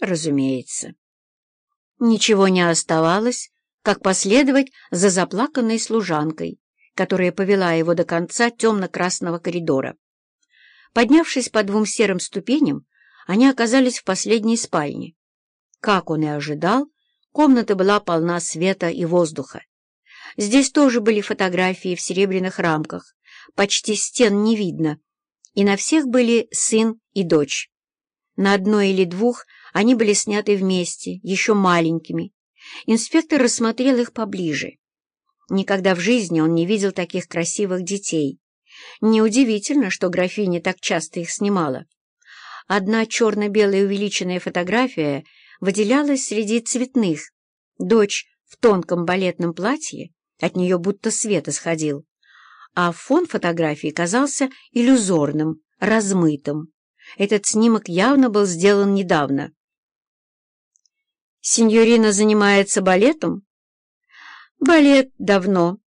Разумеется. Ничего не оставалось, как последовать за заплаканной служанкой, которая повела его до конца темно-красного коридора. Поднявшись по двум серым ступеням, они оказались в последней спальне. Как он и ожидал, комната была полна света и воздуха. Здесь тоже были фотографии в серебряных рамках, почти стен не видно, и на всех были сын и дочь. На одной или двух они были сняты вместе, еще маленькими. Инспектор рассмотрел их поближе. Никогда в жизни он не видел таких красивых детей. Неудивительно, что графиня так часто их снимала. Одна черно-белая увеличенная фотография выделялась среди цветных. Дочь в тонком балетном платье, от нее будто свет исходил. А фон фотографии казался иллюзорным, размытым. Этот снимок явно был сделан недавно. «Синьорина занимается балетом?» «Балет давно.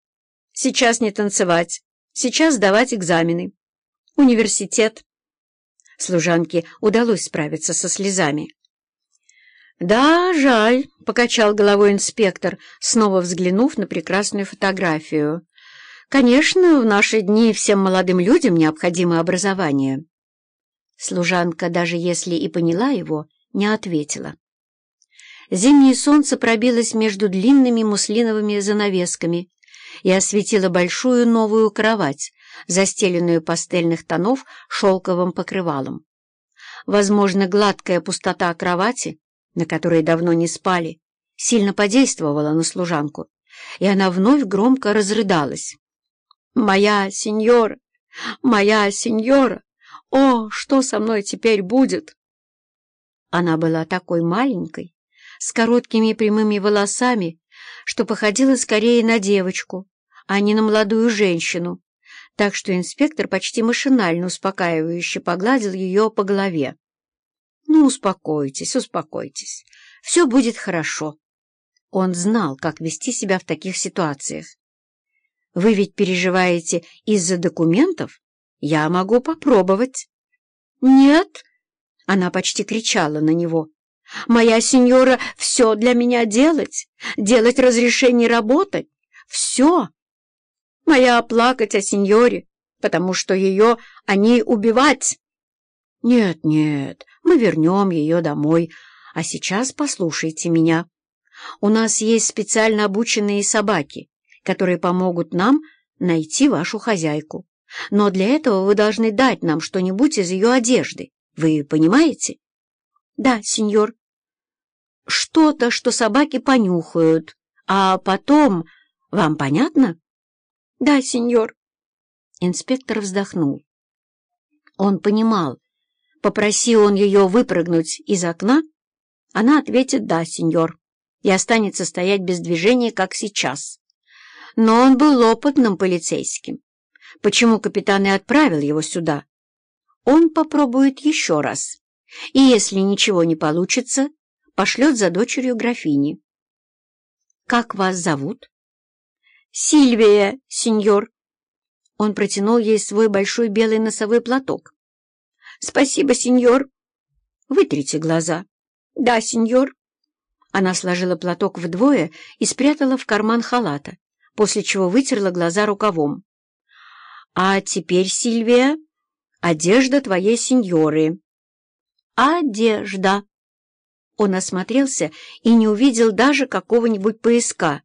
Сейчас не танцевать. Сейчас сдавать экзамены. Университет». Служанке удалось справиться со слезами. «Да, жаль», — покачал головой инспектор, снова взглянув на прекрасную фотографию. «Конечно, в наши дни всем молодым людям необходимо образование». Служанка, даже если и поняла его, не ответила. Зимнее солнце пробилось между длинными муслиновыми занавесками и осветило большую новую кровать, застеленную пастельных тонов шелковым покрывалом. Возможно, гладкая пустота кровати, на которой давно не спали, сильно подействовала на служанку, и она вновь громко разрыдалась. «Моя сеньора! Моя сеньора! О, что со мной теперь будет?» Она была такой маленькой, с короткими прямыми волосами, что походила скорее на девочку, а не на молодую женщину, так что инспектор почти машинально успокаивающе погладил ее по голове. «Ну, успокойтесь, успокойтесь, все будет хорошо». Он знал, как вести себя в таких ситуациях. «Вы ведь переживаете из-за документов? Я могу попробовать». «Нет!» — она почти кричала на него. Моя сеньора все для меня делать, делать разрешение работать, все. Моя плакать о сеньоре, потому что ее они убивать. Нет, нет, мы вернем ее домой, а сейчас послушайте меня. У нас есть специально обученные собаки, которые помогут нам найти вашу хозяйку. Но для этого вы должны дать нам что-нибудь из ее одежды. Вы понимаете? Да, сеньор. Что-то, что собаки понюхают. А потом... Вам понятно? Да, сеньор. Инспектор вздохнул. Он понимал, попроси он ее выпрыгнуть из окна, она ответит «да, сеньор» и останется стоять без движения, как сейчас. Но он был опытным полицейским. Почему капитан и отправил его сюда? Он попробует еще раз. И если ничего не получится, пошлет за дочерью графини. «Как вас зовут?» «Сильвия, сеньор». Он протянул ей свой большой белый носовой платок. «Спасибо, сеньор». «Вытрите глаза». «Да, сеньор». Она сложила платок вдвое и спрятала в карман халата, после чего вытерла глаза рукавом. «А теперь, Сильвия, одежда твоей сеньоры». «Одежда». Он осмотрелся и не увидел даже какого-нибудь пояска,